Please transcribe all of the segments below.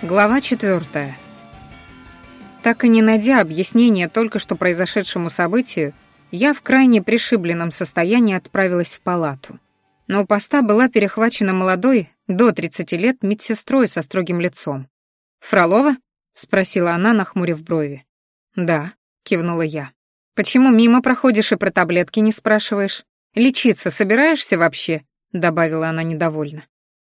Глава четвертая. Так и не найдя объяснения только что произошедшему событию, я в крайне пришибленном состоянии отправилась в палату. Но у поста была перехвачена молодой, до 30 лет, медсестрой со строгим лицом. «Фролова?» — спросила она, нахмурив брови. «Да», — кивнула я. «Почему мимо проходишь и про таблетки не спрашиваешь? Лечиться собираешься вообще?» — добавила она недовольно.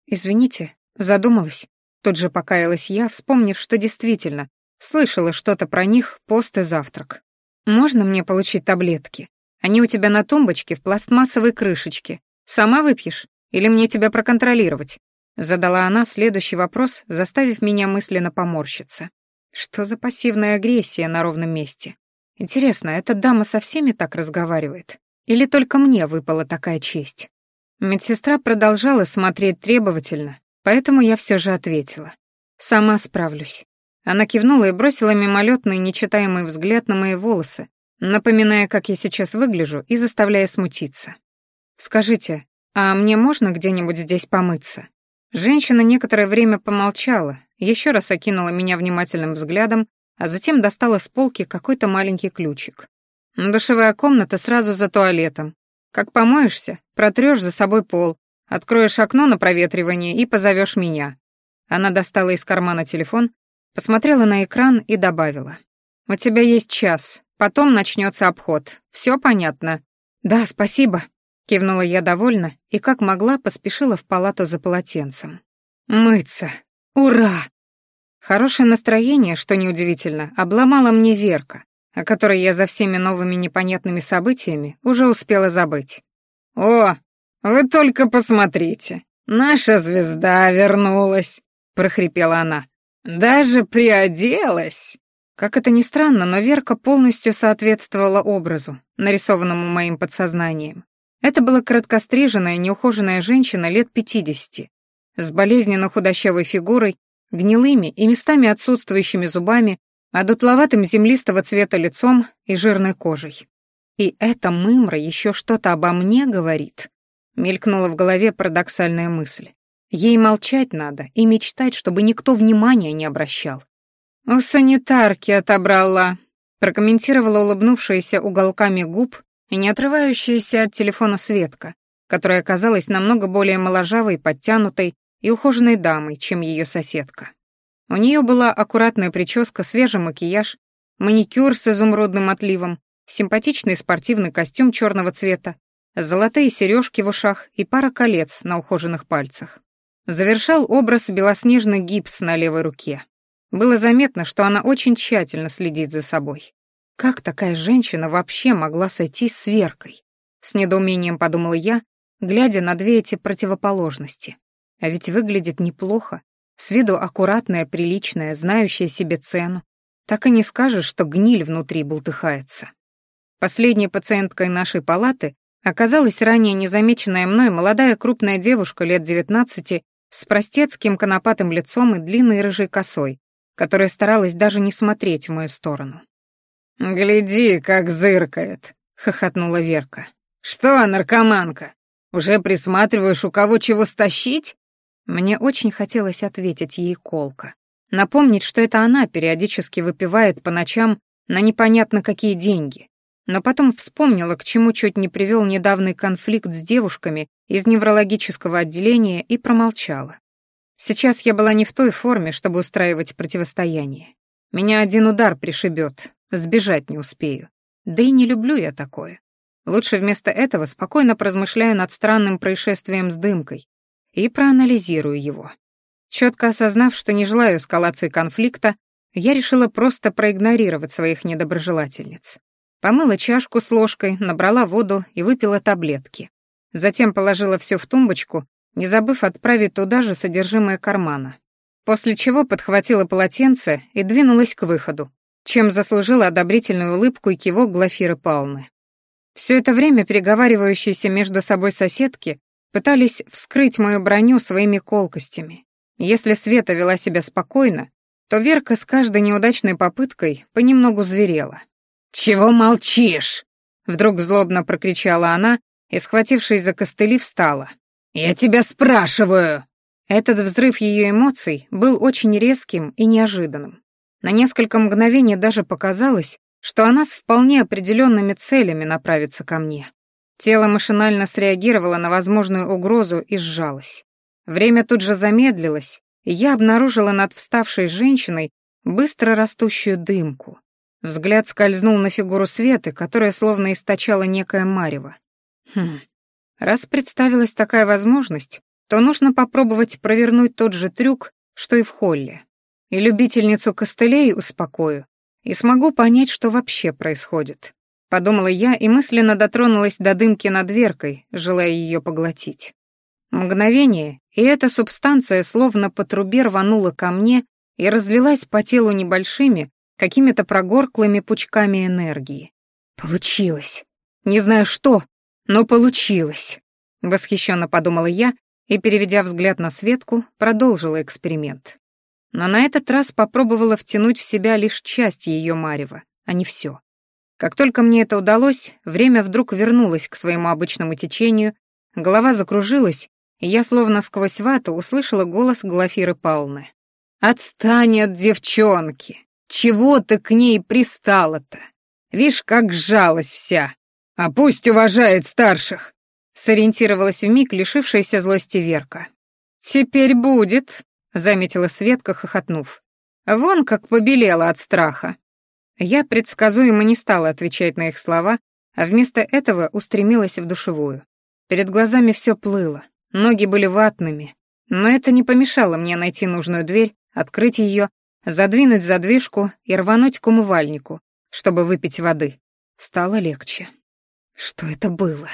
«Извините, задумалась». Тут же покаялась я, вспомнив, что действительно слышала что-то про них пост и завтрак. «Можно мне получить таблетки? Они у тебя на тумбочке в пластмассовой крышечке. Сама выпьешь? Или мне тебя проконтролировать?» Задала она следующий вопрос, заставив меня мысленно поморщиться. Что за пассивная агрессия на ровном месте? Интересно, эта дама со всеми так разговаривает? Или только мне выпала такая честь? Медсестра продолжала смотреть требовательно, Поэтому я все же ответила. «Сама справлюсь». Она кивнула и бросила мимолетный нечитаемый взгляд на мои волосы, напоминая, как я сейчас выгляжу, и заставляя смутиться. «Скажите, а мне можно где-нибудь здесь помыться?» Женщина некоторое время помолчала, еще раз окинула меня внимательным взглядом, а затем достала с полки какой-то маленький ключик. Душевая комната сразу за туалетом. Как помоешься, протрешь за собой пол, Откроешь окно на проветривание и позовешь меня». Она достала из кармана телефон, посмотрела на экран и добавила. «У тебя есть час, потом начнется обход. Все понятно?» «Да, спасибо», — кивнула я довольно и, как могла, поспешила в палату за полотенцем. «Мыться! Ура!» Хорошее настроение, что неудивительно, обломала мне Верка, о которой я за всеми новыми непонятными событиями уже успела забыть. «О, «Вы только посмотрите, наша звезда вернулась», — прохрипела она. «Даже приоделась». Как это ни странно, но Верка полностью соответствовала образу, нарисованному моим подсознанием. Это была краткостриженная, неухоженная женщина лет пятидесяти, с болезненно худощавой фигурой, гнилыми и местами отсутствующими зубами, одутловатым землистого цвета лицом и жирной кожей. И эта мымра еще что-то обо мне говорит. Мелькнула в голове парадоксальная мысль. Ей молчать надо и мечтать, чтобы никто внимания не обращал. «У санитарки отобрала», — прокомментировала улыбнувшаяся уголками губ и не отрывающаяся от телефона Светка, которая оказалась намного более моложавой, подтянутой и ухоженной дамой, чем ее соседка. У нее была аккуратная прическа, свежий макияж, маникюр с изумрудным отливом, симпатичный спортивный костюм черного цвета, золотые сережки в ушах и пара колец на ухоженных пальцах. Завершал образ белоснежный гипс на левой руке. Было заметно, что она очень тщательно следит за собой. Как такая женщина вообще могла сойти с Веркой? С недоумением подумала я, глядя на две эти противоположности. А ведь выглядит неплохо, с виду аккуратная, приличная, знающая себе цену. Так и не скажешь, что гниль внутри бултыхается. Последней пациенткой нашей палаты Оказалась ранее незамеченная мной молодая крупная девушка лет девятнадцати с простецким конопатым лицом и длинной рыжей косой, которая старалась даже не смотреть в мою сторону. «Гляди, как зыркает», — хохотнула Верка. «Что, наркоманка, уже присматриваешь, у кого чего стащить?» Мне очень хотелось ответить ей колко. Напомнить, что это она периодически выпивает по ночам на непонятно какие деньги, но потом вспомнила, к чему чуть не привел недавний конфликт с девушками из неврологического отделения и промолчала. Сейчас я была не в той форме, чтобы устраивать противостояние. Меня один удар пришибет, сбежать не успею. Да и не люблю я такое. Лучше вместо этого спокойно поразмышляю над странным происшествием с дымкой и проанализирую его. Четко осознав, что не желаю эскалации конфликта, я решила просто проигнорировать своих недоброжелательниц. Помыла чашку с ложкой, набрала воду и выпила таблетки. Затем положила все в тумбочку, не забыв отправить туда же содержимое кармана. После чего подхватила полотенце и двинулась к выходу, чем заслужила одобрительную улыбку и кивок Глафиры Палны. Все это время переговаривающиеся между собой соседки пытались вскрыть мою броню своими колкостями. Если Света вела себя спокойно, то Верка с каждой неудачной попыткой понемногу зверела. «Чего молчишь?» Вдруг злобно прокричала она и, схватившись за костыли, встала. «Я тебя спрашиваю!» Этот взрыв ее эмоций был очень резким и неожиданным. На несколько мгновений даже показалось, что она с вполне определенными целями направится ко мне. Тело машинально среагировало на возможную угрозу и сжалось. Время тут же замедлилось, и я обнаружила над вставшей женщиной быстро растущую дымку. Взгляд скользнул на фигуру Светы, которая словно источала некое марево. Хм, раз представилась такая возможность, то нужно попробовать провернуть тот же трюк, что и в холле. И любительницу костылей успокою, и смогу понять, что вообще происходит. Подумала я и мысленно дотронулась до дымки над дверкой, желая ее поглотить. Мгновение, и эта субстанция словно по трубе рванула ко мне и разлилась по телу небольшими, какими-то прогорклыми пучками энергии. Получилось. Не знаю что, но получилось. Восхищенно подумала я и, переведя взгляд на Светку, продолжила эксперимент. Но на этот раз попробовала втянуть в себя лишь часть ее марева, а не все. Как только мне это удалось, время вдруг вернулось к своему обычному течению, голова закружилась, и я словно сквозь вату услышала голос Глафиры Павловны. «Отстань от девчонки! Чего ты к ней пристала-то? Вишь, как жалость вся! А пусть уважает старших!» Сориентировалась вмиг лишившаяся злости Верка. «Теперь будет», — заметила Светка, хохотнув. «Вон как побелела от страха». Я предсказуемо не стала отвечать на их слова, а вместо этого устремилась в душевую. Перед глазами все плыло, ноги были ватными, но это не помешало мне найти нужную дверь открыть ее, задвинуть задвижку и рвануть к умывальнику, чтобы выпить воды. Стало легче. Что это было?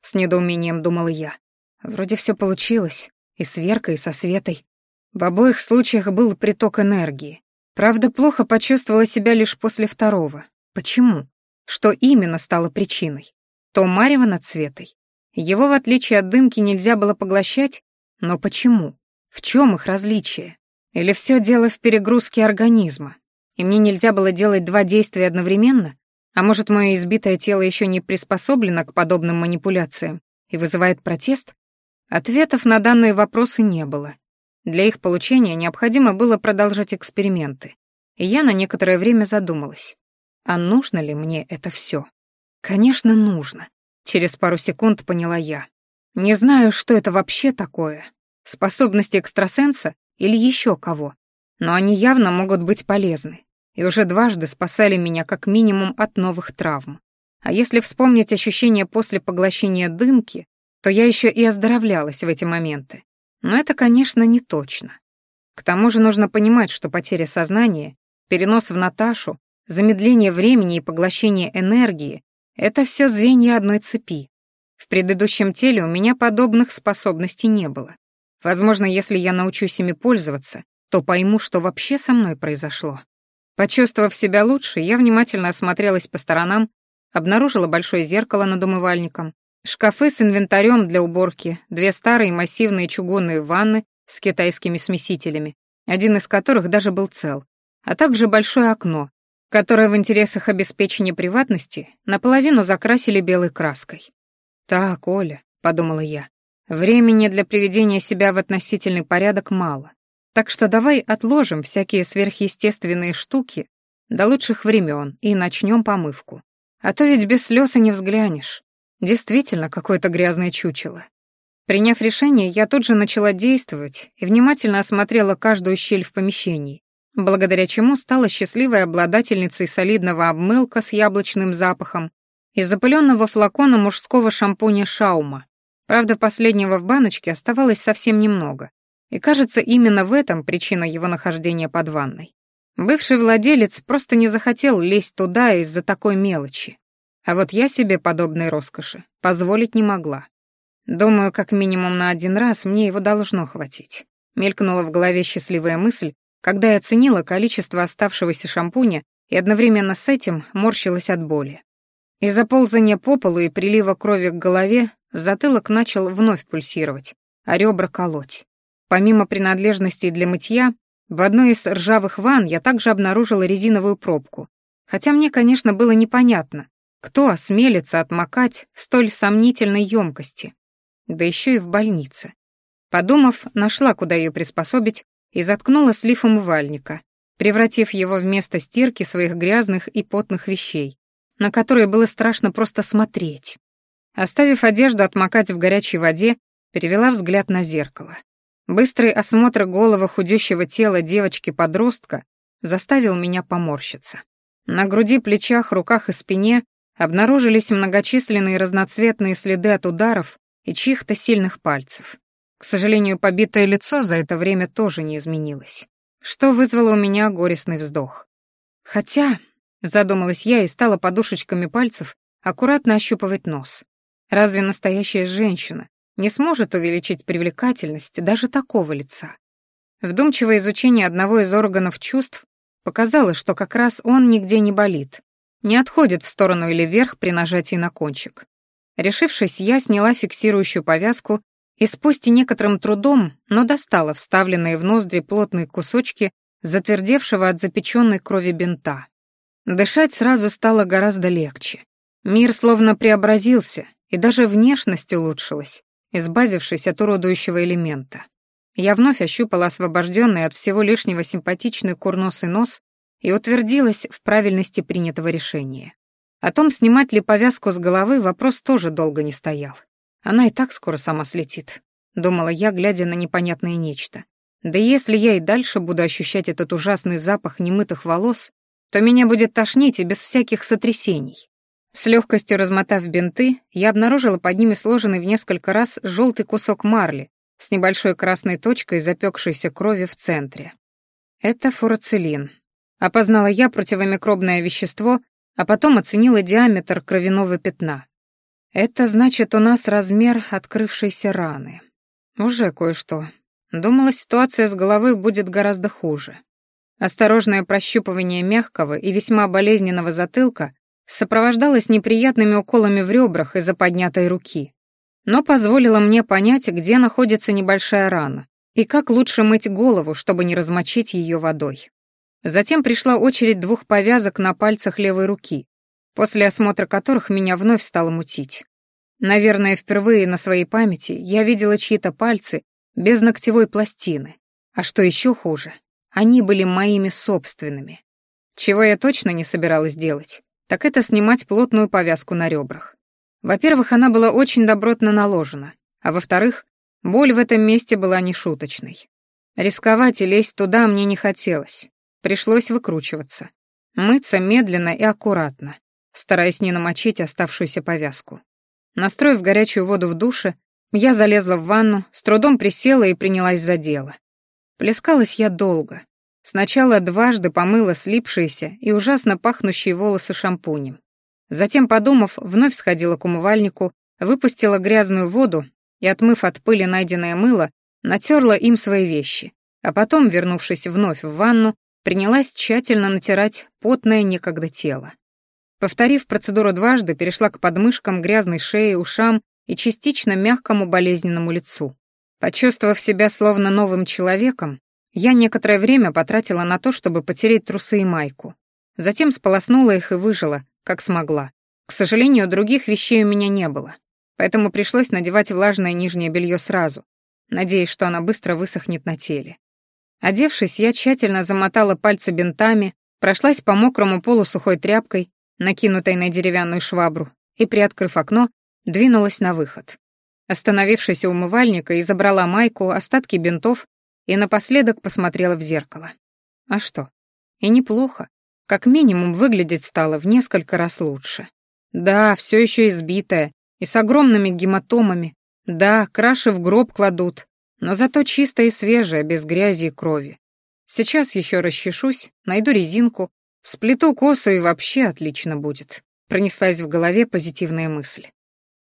С недоумением думала я. Вроде все получилось, и с Веркой, и со Светой. В обоих случаях был приток энергии. Правда, плохо почувствовала себя лишь после второго. Почему? Что именно стало причиной? То Марева над Светой. Его, в отличие от дымки, нельзя было поглощать, но почему? В чем их различие? Или все дело в перегрузке организма, и мне нельзя было делать два действия одновременно? А может, мое избитое тело еще не приспособлено к подобным манипуляциям и вызывает протест? Ответов на данные вопросы не было. Для их получения необходимо было продолжать эксперименты. И я на некоторое время задумалась, а нужно ли мне это все? Конечно, нужно. Через пару секунд поняла я. Не знаю, что это вообще такое. Способности экстрасенса или еще кого. Но они явно могут быть полезны, и уже дважды спасали меня как минимум от новых травм. А если вспомнить ощущения после поглощения дымки, то я еще и оздоровлялась в эти моменты. Но это, конечно, не точно. К тому же нужно понимать, что потеря сознания, перенос в Наташу, замедление времени и поглощение энергии — это все звенья одной цепи. В предыдущем теле у меня подобных способностей не было. Возможно, если я научусь ими пользоваться, то пойму, что вообще со мной произошло. Почувствовав себя лучше, я внимательно осмотрелась по сторонам, обнаружила большое зеркало над умывальником, шкафы с инвентарем для уборки, две старые массивные чугунные ванны с китайскими смесителями, один из которых даже был цел, а также большое окно, которое в интересах обеспечения приватности наполовину закрасили белой краской. «Так, Оля», — подумала я, Времени для приведения себя в относительный порядок мало. Так что давай отложим всякие сверхъестественные штуки до лучших времен и начнем помывку. А то ведь без слез и не взглянешь. Действительно, какое-то грязное чучело. Приняв решение, я тут же начала действовать и внимательно осмотрела каждую щель в помещении, благодаря чему стала счастливой обладательницей солидного обмылка с яблочным запахом и запыленного флакона мужского шампуня «Шаума», Правда, последнего в баночке оставалось совсем немного. И кажется, именно в этом причина его нахождения под ванной. Бывший владелец просто не захотел лезть туда из-за такой мелочи. А вот я себе подобной роскоши позволить не могла. Думаю, как минимум на один раз мне его должно хватить. Мелькнула в голове счастливая мысль, когда я оценила количество оставшегося шампуня и одновременно с этим морщилась от боли. Из-за ползания по полу и прилива крови к голове Затылок начал вновь пульсировать, а ребра колоть. Помимо принадлежностей для мытья, в одной из ржавых ванн я также обнаружила резиновую пробку. Хотя мне, конечно, было непонятно, кто осмелится отмокать в столь сомнительной емкости. Да еще и в больнице. Подумав, нашла, куда ее приспособить, и заткнула слив умывальника, превратив его в место стирки своих грязных и потных вещей, на которые было страшно просто смотреть. Оставив одежду отмокать в горячей воде, перевела взгляд на зеркало. Быстрый осмотр голого худющего тела девочки-подростка заставил меня поморщиться. На груди, плечах, руках и спине обнаружились многочисленные разноцветные следы от ударов и чьих-то сильных пальцев. К сожалению, побитое лицо за это время тоже не изменилось, что вызвало у меня горестный вздох. Хотя, задумалась я и стала подушечками пальцев аккуратно ощупывать нос. Разве настоящая женщина не сможет увеличить привлекательность даже такого лица? Вдумчивое изучение одного из органов чувств показало, что как раз он нигде не болит, не отходит в сторону или вверх при нажатии на кончик. Решившись, я сняла фиксирующую повязку и с пусть и некоторым трудом, но достала вставленные в ноздри плотные кусочки затвердевшего от запеченной крови бинта. Дышать сразу стало гораздо легче. Мир словно преобразился, и даже внешность улучшилась, избавившись от уродующего элемента. Я вновь ощупала освобожденный от всего лишнего симпатичный курносый нос и утвердилась в правильности принятого решения. О том, снимать ли повязку с головы, вопрос тоже долго не стоял. Она и так скоро сама слетит, думала я, глядя на непонятное нечто. Да если я и дальше буду ощущать этот ужасный запах немытых волос, то меня будет тошнить и без всяких сотрясений. С легкостью размотав бинты, я обнаружила под ними сложенный в несколько раз желтый кусок марли с небольшой красной точкой запекшейся крови в центре. Это фурацилин. Опознала я противомикробное вещество, а потом оценила диаметр кровяного пятна. Это значит у нас размер открывшейся раны. Уже кое-что. Думала, ситуация с головой будет гораздо хуже. Осторожное прощупывание мягкого и весьма болезненного затылка сопровождалось неприятными уколами в ребрах из-за поднятой руки, но позволило мне понять, где находится небольшая рана и как лучше мыть голову, чтобы не размочить ее водой. Затем пришла очередь двух повязок на пальцах левой руки, после осмотра которых меня вновь стало мутить. Наверное, впервые на своей памяти я видела чьи-то пальцы без ногтевой пластины. А что еще хуже, они были моими собственными. Чего я точно не собиралась делать, так это снимать плотную повязку на ребрах. Во-первых, она была очень добротно наложена, а во-вторых, боль в этом месте была нешуточной. Рисковать и лезть туда мне не хотелось. Пришлось выкручиваться. Мыться медленно и аккуратно, стараясь не намочить оставшуюся повязку. Настроив горячую воду в душе, я залезла в ванну, с трудом присела и принялась за дело. Плескалась я долго. Сначала дважды помыла слипшиеся и ужасно пахнущие волосы шампунем. Затем, подумав, вновь сходила к умывальнику, выпустила грязную воду и, отмыв от пыли найденное мыло, натерла им свои вещи, а потом, вернувшись вновь в ванну, принялась тщательно натирать потное некогда тело. Повторив процедуру дважды, перешла к подмышкам, грязной шее, ушам и частично мягкому болезненному лицу. Почувствовав себя словно новым человеком, я некоторое время потратила на то, чтобы потереть трусы и майку. Затем сполоснула их и выжила, как смогла. К сожалению, других вещей у меня не было, поэтому пришлось надевать влажное нижнее белье сразу, надеясь, что она быстро высохнет на теле. Одевшись, я тщательно замотала пальцы бинтами, прошлась по мокрому полу сухой тряпкой накинутой на деревянную швабру, и, приоткрыв окно, двинулась на выход. Остановившись у умывальника, и забрала майку, остатки бинтов и напоследок посмотрела в зеркало. А что? И неплохо. Как минимум выглядеть стало в несколько раз лучше. Да, все еще избитая и с огромными гематомами. Да, краши в гроб кладут, но зато чистая и свежая, без грязи и крови. Сейчас еще расчешусь, найду резинку, Сплету косу и вообще отлично будет. Пронеслась в голове позитивная мысль.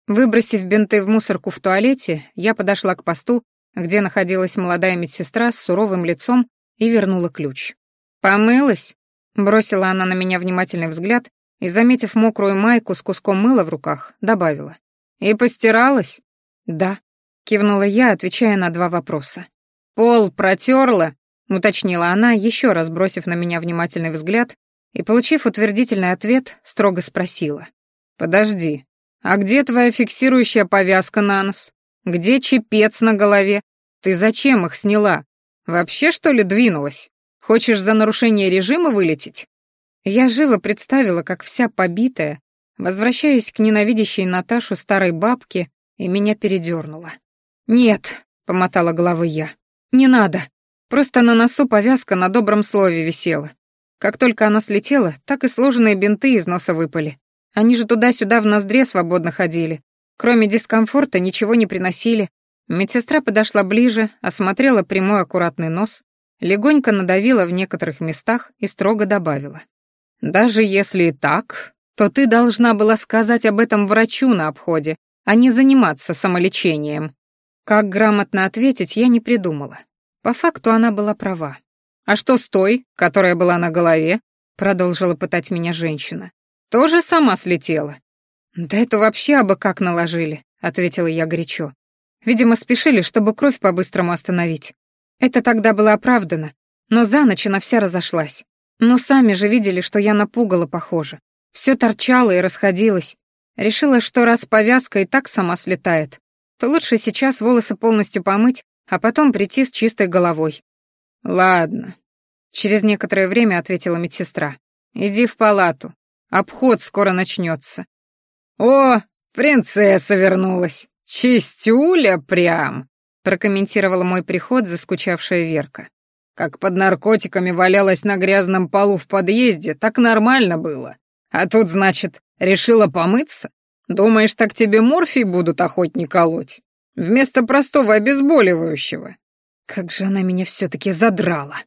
Выбросив бинты в мусорку в туалете, я подошла к посту, где находилась молодая медсестра с суровым лицом и вернула ключ. «Помылась?» — бросила она на меня внимательный взгляд и, заметив мокрую майку с куском мыла в руках, добавила. «И постиралась?» «Да», — кивнула я, отвечая на два вопроса. «Пол протерла?» — уточнила она, еще раз бросив на меня внимательный взгляд и, получив утвердительный ответ, строго спросила. «Подожди, а где твоя фиксирующая повязка на нос? Где чепец на голове? Ты зачем их сняла? Вообще, что ли, двинулась? Хочешь за нарушение режима вылететь?» Я живо представила, как вся побитая, возвращаюсь к ненавидящей Наташу старой бабке, и меня передернуло. «Нет», — помотала головой я, — «не надо. Просто на носу повязка на добром слове висела. Как только она слетела, так и сложенные бинты из носа выпали. Они же туда-сюда в ноздре свободно ходили. Кроме дискомфорта ничего не приносили. Медсестра подошла ближе, осмотрела прямой аккуратный нос, легонько надавила в некоторых местах и строго добавила. «Даже если и так, то ты должна была сказать об этом врачу на обходе, а не заниматься самолечением». Как грамотно ответить, я не придумала. По факту она была права. «А что с той, которая была на голове?» — продолжила пытать меня женщина. «Тоже сама слетела?» «Да это вообще абы как наложили», — ответила я горячо. «Видимо, спешили, чтобы кровь по-быстрому остановить. Это тогда было оправдано, но за ночь она вся разошлась. Но сами же видели, что я напугала, похоже. Все торчало и расходилось. Решила, что раз повязка и так сама слетает, то лучше сейчас волосы полностью помыть, а потом прийти с чистой головой. «Ладно», — через некоторое время ответила медсестра. «Иди в палату. Обход скоро начнется. «О, принцесса вернулась! Чистюля прям!» прокомментировала мой приход заскучавшая Верка. Как под наркотиками валялась на грязном полу в подъезде, так нормально было. А тут, значит, решила помыться? Думаешь, так тебе морфий будут охотни колоть? Вместо простого обезболивающего. Как же она меня все-таки задрала.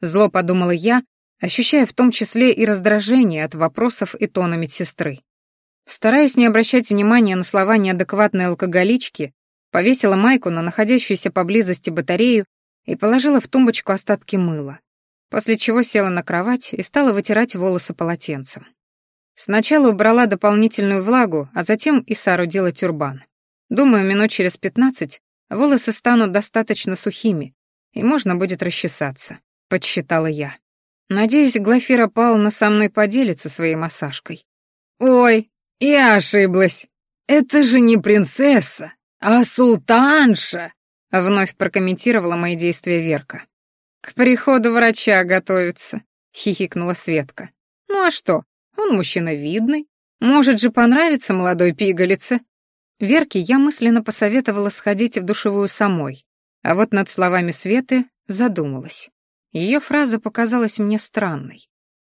Зло подумала я, ощущая в том числе и раздражение от вопросов и тона медсестры. Стараясь не обращать внимания на слова неадекватной алкоголички, повесила майку на находящуюся поблизости батарею и положила в тумбочку остатки мыла, после чего села на кровать и стала вытирать волосы полотенцем. Сначала убрала дополнительную влагу, а затем и соорудила тюрбан. Думаю, минут через пятнадцать волосы станут достаточно сухими, и можно будет расчесаться, подсчитала я. Надеюсь, Глафира Павловна со мной поделится своей массажкой. «Ой, «Я ошиблась. Это же не принцесса, а султанша», — вновь прокомментировала мои действия Верка. «К приходу врача готовится», — хихикнула Светка. «Ну а что, он мужчина видный, может же понравиться молодой пигалице». Верке я мысленно посоветовала сходить в душевую самой, а вот над словами Светы задумалась. Ее фраза показалась мне странной.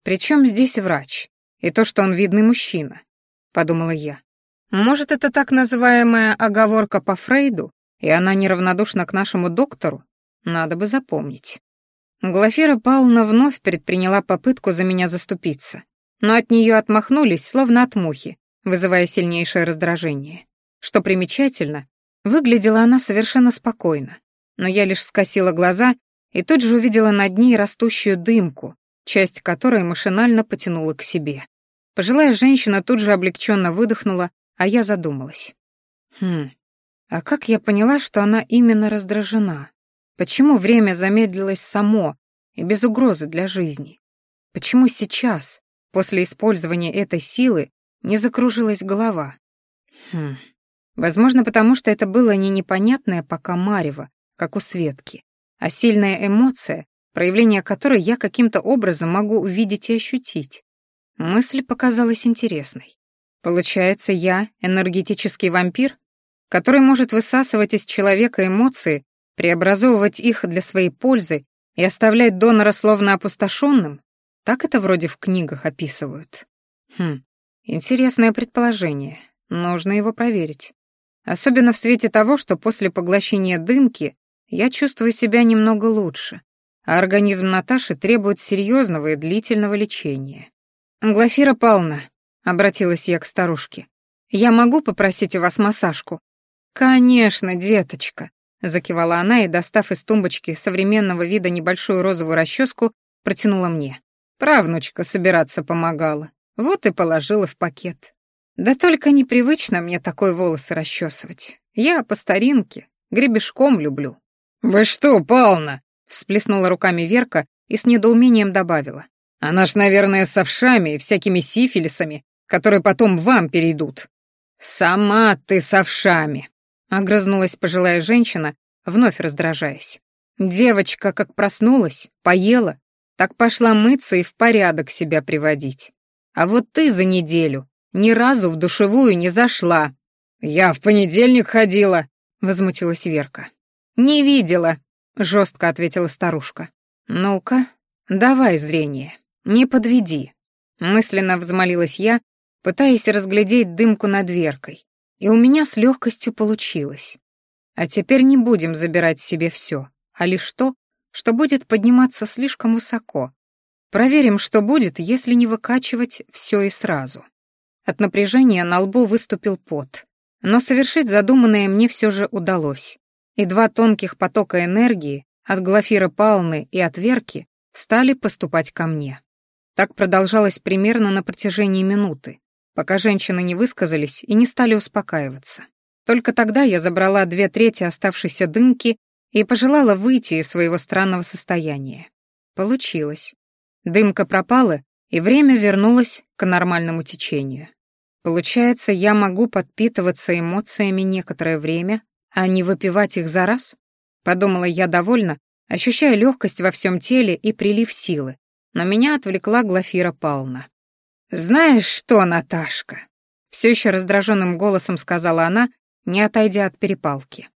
Причем здесь врач? И то, что он видный мужчина. — подумала я. «Может, это так называемая оговорка по Фрейду, и она неравнодушна к нашему доктору? Надо бы запомнить». Глафира Павловна вновь предприняла попытку за меня заступиться, но от нее отмахнулись, словно от мухи, вызывая сильнейшее раздражение. Что примечательно, выглядела она совершенно спокойно, но я лишь скосила глаза и тут же увидела над ней растущую дымку, часть которой машинально потянула к себе. Пожилая женщина тут же облегченно выдохнула, а я задумалась. Хм, а как я поняла, что она именно раздражена? Почему время замедлилось само и без угрозы для жизни? Почему сейчас, после использования этой силы, не закружилась голова? Хм, возможно, потому что это было не непонятное пока марево, как у Светки, а сильная эмоция, проявление которой я каким-то образом могу увидеть и ощутить. Мысль показалась интересной. Получается, я энергетический вампир, который может высасывать из человека эмоции, преобразовывать их для своей пользы и оставлять донора словно опустошенным? Так это вроде в книгах описывают. Хм, интересное предположение. Нужно его проверить. Особенно в свете того, что после поглощения дымки я чувствую себя немного лучше, а организм Наташи требует серьезного и длительного лечения. «Глафира Павловна», — обратилась я к старушке, — «я могу попросить у вас массажку?» «Конечно, деточка», — закивала она и, достав из тумбочки современного вида небольшую розовую расческу, протянула мне. Правнучка собираться помогала, вот и положила в пакет. Да только непривычно мне такой волосы расчесывать. Я по старинке, гребешком люблю. «Вы что, Павловна?» — всплеснула руками Верка и с недоумением добавила. Она ж, наверное, с овшами и всякими сифилисами, которые потом вам перейдут. Сама ты с овшами, огрызнулась пожилая женщина, вновь раздражаясь. Девочка как проснулась, поела, так пошла мыться и в порядок себя приводить. А вот ты за неделю ни разу в душевую не зашла. Я в понедельник ходила, возмутилась Верка. Не видела, жестко ответила старушка. Ну-ка, давай зрение, не подведи. Мысленно взмолилась я, пытаясь разглядеть дымку над дверкой, и у меня с легкостью получилось. А теперь не будем забирать себе все, а лишь то, что будет подниматься слишком высоко. Проверим, что будет, если не выкачивать все и сразу. От напряжения на лбу выступил пот, но совершить задуманное мне все же удалось. И два тонких потока энергии от Глафира Палны и от Верки стали поступать ко мне. Так продолжалось примерно на протяжении минуты, пока женщины не высказались и не стали успокаиваться. Только тогда я забрала две трети оставшейся дымки и пожелала выйти из своего странного состояния. Получилось. Дымка пропала, и время вернулось к нормальному течению. Получается, я могу подпитываться эмоциями некоторое время, а не выпивать их за раз? Подумала я довольно, ощущая легкость во всем теле и прилив силы, но меня отвлекла Глафира Павловна. «Знаешь что, Наташка?» Все еще раздраженным голосом сказала она, не отойдя от перепалки.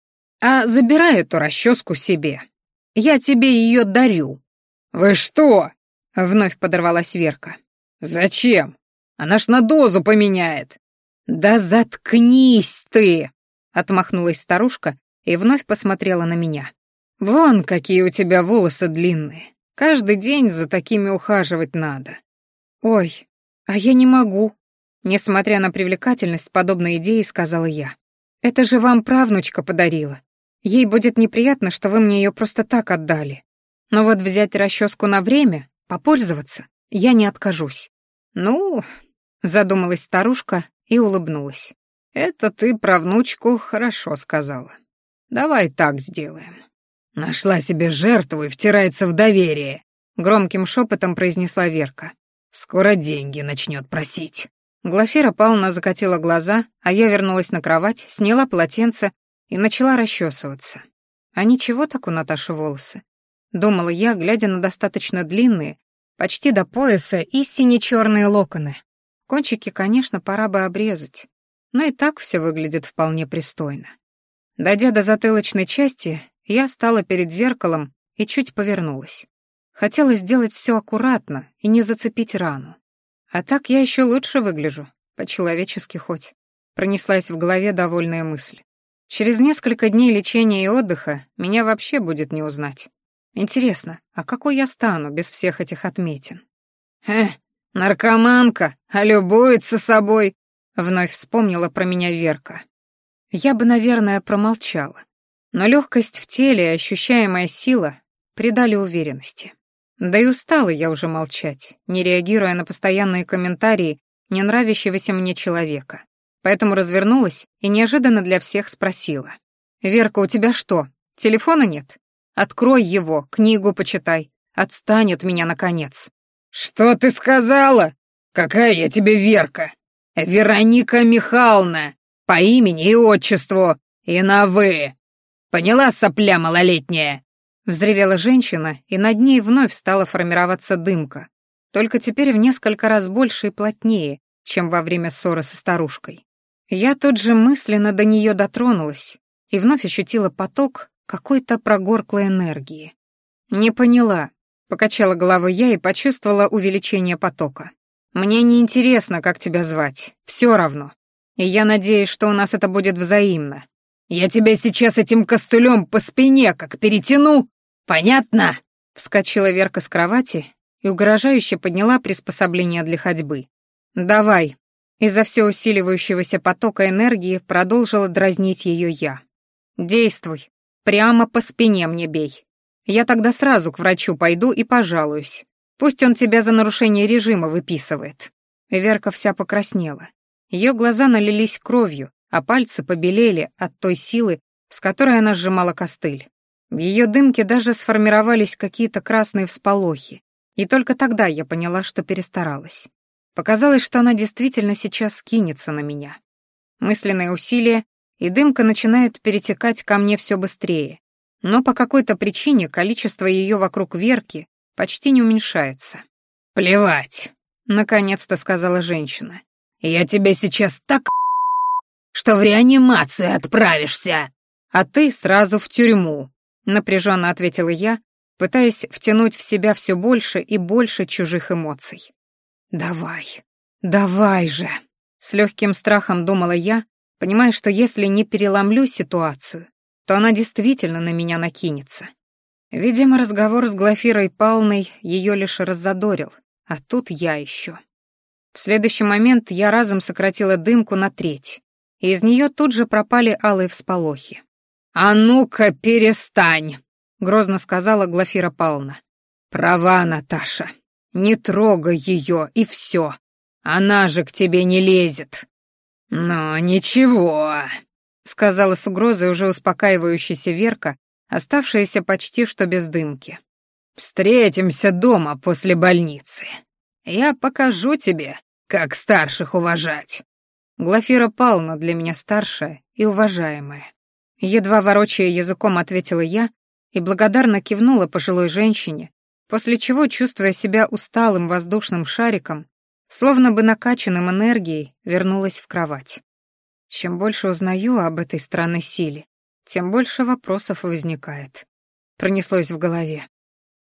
«А забирай эту расческу себе. Я тебе ее дарю». «Вы что?» — вновь подорвалась Верка. «Зачем? Она ж на дозу поменяет». «Да заткнись ты!» — отмахнулась старушка и вновь посмотрела на меня. «Вон какие у тебя волосы длинные. Каждый день за такими ухаживать надо». «Ой, а я не могу», — несмотря на привлекательность подобной идеи, сказала я. «Это же вам правнучка подарила. Ей будет неприятно, что вы мне ее просто так отдали. Но вот взять расческу на время, попользоваться, я не откажусь». «Ну...» — задумалась старушка и улыбнулась. «Это ты про внучку хорошо сказала. Давай так сделаем». «Нашла себе жертву и втирается в доверие», — громким шепотом произнесла Верка. «Скоро деньги начнет просить». Глафира Павловна закатила глаза, а я вернулась на кровать, сняла полотенце и начала расчесываться. А ничего так у Наташи волосы. Думала я, глядя на достаточно длинные, почти до пояса, и сине-черные локоны. Кончики, конечно, пора бы обрезать, но и так все выглядит вполне пристойно. Дойдя до затылочной части, я стала перед зеркалом и чуть повернулась. Хотела сделать все аккуратно и не зацепить рану. А так я еще лучше выгляжу, по-человечески хоть. Пронеслась в голове довольная мысль. Через несколько дней лечения и отдыха меня вообще будет не узнать. Интересно, а какой я стану без всех этих отметин? Э, наркоманка, а любуется собой, вновь вспомнила про меня Верка. Я бы, наверное, промолчала. Но легкость в теле и ощущаемая сила придали уверенности. Да и устала я уже молчать, не реагируя на постоянные комментарии не нравящегося мне человека. Поэтому развернулась и неожиданно для всех спросила. «Верка, у тебя что, телефона нет? Открой его, книгу почитай. Отстань от меня, наконец». «Что ты сказала? Какая я тебе Верка? Вероника Михайловна, по имени и отчеству, и на «вы». Поняла, сопля малолетняя?» Взревела женщина, и над ней вновь стала формироваться дымка, только теперь в несколько раз больше и плотнее, чем во время ссоры со старушкой. Я тут же мысленно до нее дотронулась и вновь ощутила поток какой-то прогорклой энергии. «Не поняла», — покачала головой я и почувствовала увеличение потока. «Мне не интересно, как тебя звать, все равно. И я надеюсь, что у нас это будет взаимно. Я тебя сейчас этим костылем по спине как перетяну!» «Понятно?» — вскочила Верка с кровати и угрожающе подняла приспособление для ходьбы. «Давай». Из-за все усиливающегося потока энергии продолжила дразнить ее я. «Действуй. Прямо по спине мне бей. Я тогда сразу к врачу пойду и пожалуюсь. Пусть он тебя за нарушение режима выписывает». Верка вся покраснела. Ее глаза налились кровью, а пальцы побелели от той силы, с которой она сжимала костыль. В ее дымке даже сформировались какие-то красные всполохи, и только тогда я поняла, что перестаралась. Показалось, что она действительно сейчас скинется на меня. Мысленные усилия, и дымка начинает перетекать ко мне все быстрее, Но по какой-то причине количество ее вокруг Верки почти не уменьшается. «Плевать», — наконец-то сказала женщина. «Я тебя сейчас так что в реанимацию отправишься, а ты сразу в тюрьму», — напряженно ответила я, пытаясь втянуть в себя все больше и больше чужих эмоций. «Давай, давай же!» С легким страхом думала я, понимая, что если не переломлю ситуацию, то она действительно на меня накинется. Видимо, разговор с Глафирой Палной ее лишь раззадорил, а тут я еще. В следующий момент я разом сократила дымку на треть, из нее тут же пропали алые всполохи. «А ну-ка, перестань!» — грозно сказала Глафира Павловна. «Права, Наташа. Не трогай ее, и все. Она же к тебе не лезет». «Но ничего», — сказала с угрозой уже успокаивающаяся Верка, оставшаяся почти что без дымки. «Встретимся дома после больницы. Я покажу тебе, как старших уважать». Глафира Павловна для меня старшая и уважаемая. Едва ворочая языком, ответила я и благодарно кивнула пожилой женщине, после чего, чувствуя себя усталым воздушным шариком, словно бы накачанным энергией, вернулась в кровать. Чем больше узнаю об этой странной силе, тем больше вопросов возникает. Пронеслось в голове.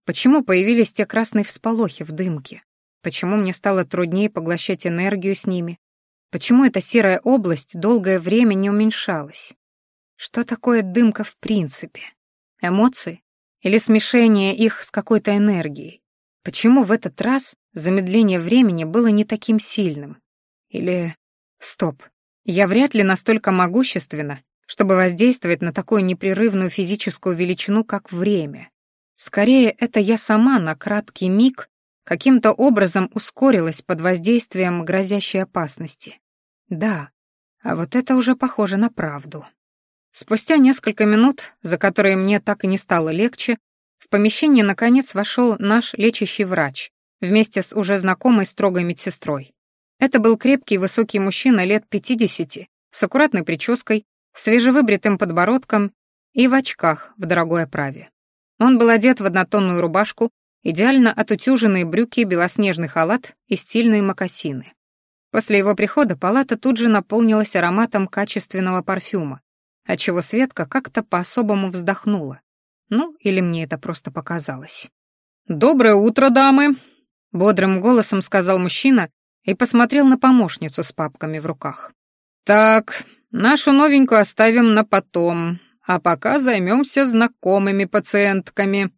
Почему появились те красные всполохи в дымке? Почему мне стало труднее поглощать энергию с ними? Почему эта серая область долгое время не уменьшалась? Что такое дымка в принципе? Эмоции? Или смешение их с какой-то энергией? Почему в этот раз замедление времени было не таким сильным? Или... Стоп. Я вряд ли настолько могущественна, чтобы воздействовать на такую непрерывную физическую величину, как время. Скорее, это я сама на краткий миг каким-то образом ускорилась под воздействием грозящей опасности. Да, а вот это уже похоже на правду. Спустя несколько минут, за которые мне так и не стало легче, в помещение наконец вошел наш лечащий врач вместе с уже знакомой строгой медсестрой. Это был крепкий высокий мужчина лет 50 с аккуратной прической, свежевыбритым подбородком и в очках в дорогой оправе. Он был одет в однотонную рубашку, идеально отутюженные брюки, белоснежный халат и стильные мокасины. После его прихода палата тут же наполнилась ароматом качественного парфюма, отчего Светка как-то по-особому вздохнула. Ну, или мне это просто показалось. «Доброе утро, дамы!» — бодрым голосом сказал мужчина и посмотрел на помощницу с папками в руках. «Так, нашу новенькую оставим на потом, а пока займемся знакомыми пациентками».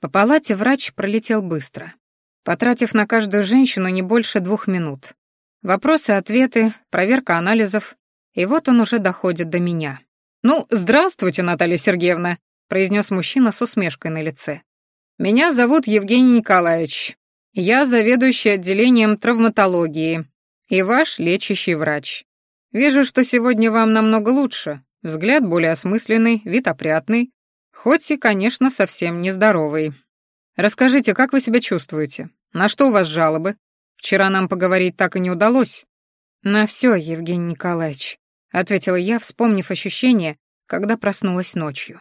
По палате врач пролетел быстро, потратив на каждую женщину не больше двух минут. Вопросы-ответы, проверка анализов, и вот он уже доходит до меня. «Ну, здравствуйте, Наталья Сергеевна», — произнес мужчина с усмешкой на лице. «Меня зовут Евгений Николаевич. Я заведующий отделением травматологии и ваш лечащий врач. Вижу, что сегодня вам намного лучше. Взгляд более осмысленный, вид опрятный, хоть и, конечно, совсем нездоровый. Расскажите, как вы себя чувствуете? На что у вас жалобы? Вчера нам поговорить так и не удалось». «На все, Евгений Николаевич», — ответила я, вспомнив ощущение, когда проснулась ночью.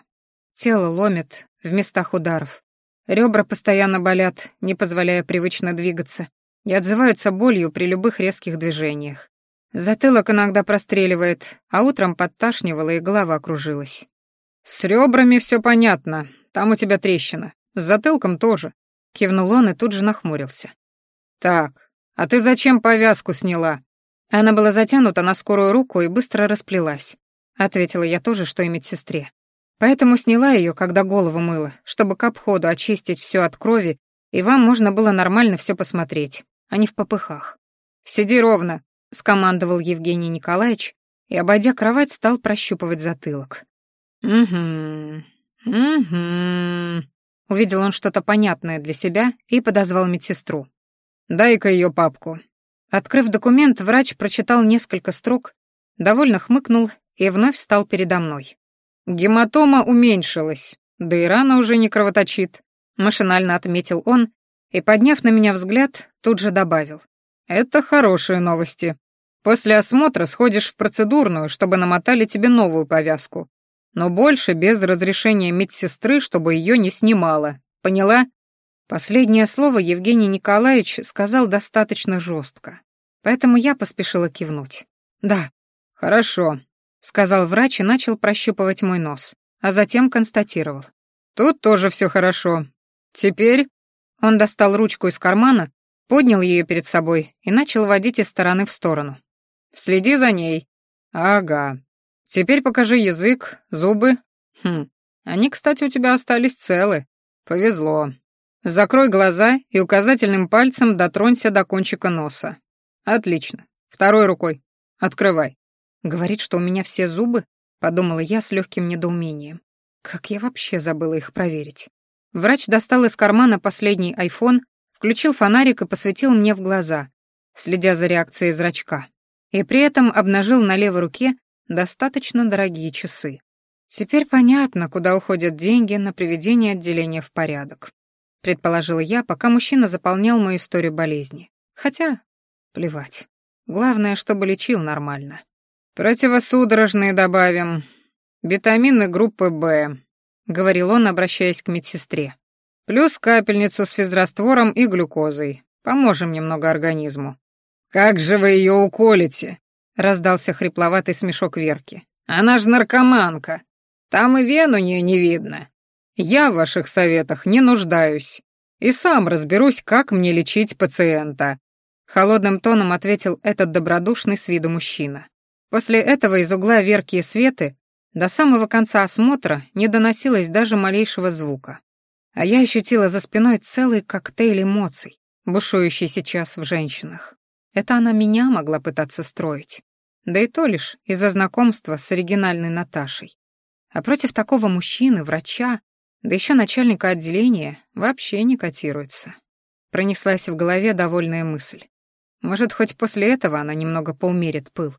Тело ломит в местах ударов. Ребра постоянно болят, не позволяя привычно двигаться, и отзываются болью при любых резких движениях. Затылок иногда простреливает, а утром подташнивало и голова кружилась. «С ребрами все понятно, там у тебя трещина. С затылком тоже», — кивнул он и тут же нахмурился. «Так, а ты зачем повязку сняла?» Она была затянута на скорую руку и быстро расплелась. Ответила я тоже, что и медсестре. Поэтому сняла ее, когда голову мыла, чтобы к обходу очистить все от крови, и вам можно было нормально все посмотреть, а не в попыхах. «Сиди ровно», — скомандовал Евгений Николаевич, и, обойдя кровать, стал прощупывать затылок. «Угу, угу», — увидел он что-то понятное для себя и подозвал медсестру. «Дай-ка ее папку». Открыв документ, врач прочитал несколько строк, довольно хмыкнул и вновь встал передо мной. «Гематома уменьшилась, да и рана уже не кровоточит», — машинально отметил он и, подняв на меня взгляд, тут же добавил. «Это хорошие новости. После осмотра сходишь в процедурную, чтобы намотали тебе новую повязку. Но больше без разрешения медсестры, чтобы ее не снимала. Поняла? Последнее слово Евгений Николаевич сказал достаточно жестко, поэтому я поспешила кивнуть. «Да». «Хорошо», — сказал врач и начал прощупывать мой нос, а затем констатировал. «Тут тоже все хорошо. Теперь...» Он достал ручку из кармана, поднял ее перед собой и начал водить из стороны в сторону. «Следи за ней». «Ага. Теперь покажи язык, зубы. Хм, они, кстати, у тебя остались целы. Повезло. Закрой глаза и указательным пальцем дотронься до кончика носа. Отлично. Второй рукой. Открывай. Говорит, что у меня все зубы? Подумала я с легким недоумением. Как я вообще забыла их проверить? Врач достал из кармана последний айфон, включил фонарик и посветил мне в глаза, следя за реакцией зрачка. И при этом обнажил на левой руке достаточно дорогие часы. Теперь понятно, куда уходят деньги на приведение отделения в порядок предположила я, пока мужчина заполнял мою историю болезни. Хотя, плевать. Главное, чтобы лечил нормально. Противосудорожные добавим. Витамины группы «Б», — говорил он, обращаясь к медсестре. Плюс капельницу с физраствором и глюкозой. Поможем немного организму. «Как же вы ее уколите?» — раздался хрипловатый смешок Верки. «Она же наркоманка. Там и вен у нее не видно. Я в ваших советах не нуждаюсь. И сам разберусь, как мне лечить пациента. Холодным тоном ответил этот добродушный с виду мужчина. После этого из угла Верки и Светы до самого конца осмотра не доносилось даже малейшего звука. А я ощутила за спиной целый коктейль эмоций, бушующий сейчас в женщинах. Это она меня могла пытаться строить. Да и то лишь из-за знакомства с оригинальной Наташей. А против такого мужчины, врача, да еще начальника отделения вообще не котируется. Пронеслась в голове довольная мысль. Может, хоть после этого она немного поумерит пыл.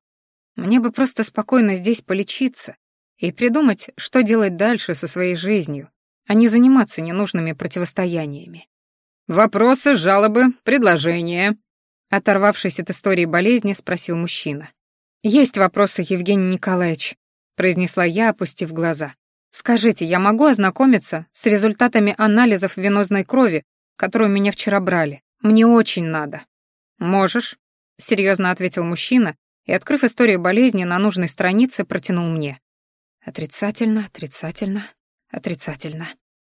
Мне бы просто спокойно здесь полечиться и придумать, что делать дальше со своей жизнью, а не заниматься ненужными противостояниями. «Вопросы, жалобы, предложения?» Оторвавшись от истории болезни, спросил мужчина. «Есть вопросы, Евгений Николаевич», — произнесла я, опустив глаза. Скажите, я могу ознакомиться с результатами анализов венозной крови, которую меня вчера брали? Мне очень надо. Можешь, серьезно ответил мужчина и, открыв историю болезни на нужной странице, протянул мне. Отрицательно, отрицательно, отрицательно.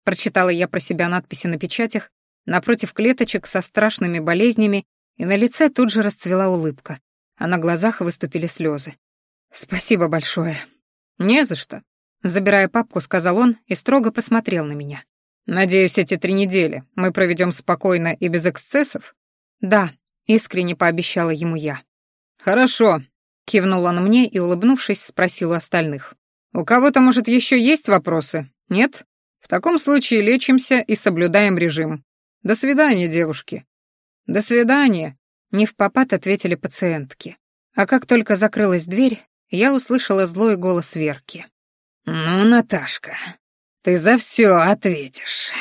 Прочитала я про себя надписи на печатях, напротив клеточек со страшными болезнями, и на лице тут же расцвела улыбка, а на глазах выступили слезы. Спасибо большое. Не за что. Забирая папку, сказал он и строго посмотрел на меня. «Надеюсь, эти три недели мы проведем спокойно и без эксцессов?» «Да», — искренне пообещала ему я. «Хорошо», — кивнул он мне и, улыбнувшись, спросил у остальных. «У кого-то, может, еще есть вопросы? Нет? В таком случае лечимся и соблюдаем режим. До свидания, девушки». «До свидания», — не в попад ответили пациентки. А как только закрылась дверь, я услышала злой голос Верки. «Ну, Наташка, ты за все ответишь».